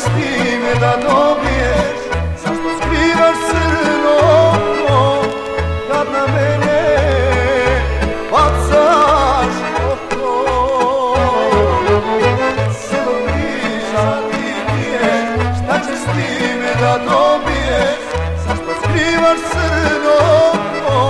s time da dobiješ Zašto skrivaš crno okno kad na mene bacaš oko? Selo priča ti piješ, šta ćeš s time da dobiješ? Zašto skrivaš crno okno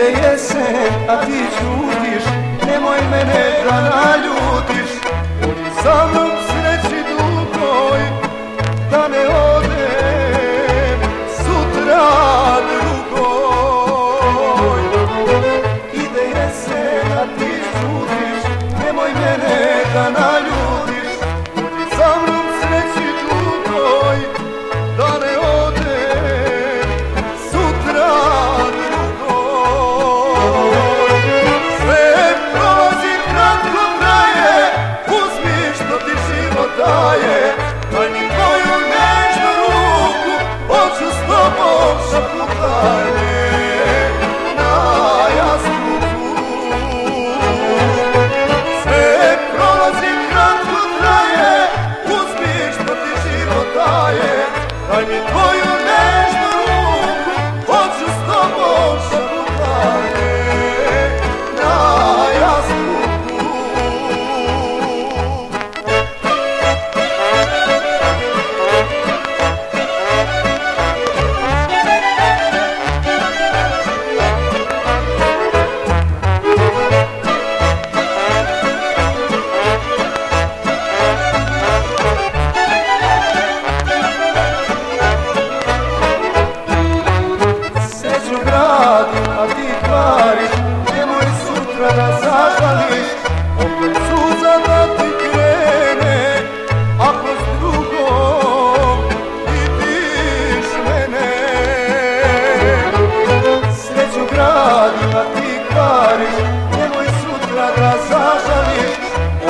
değilse hadi şu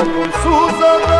Susan.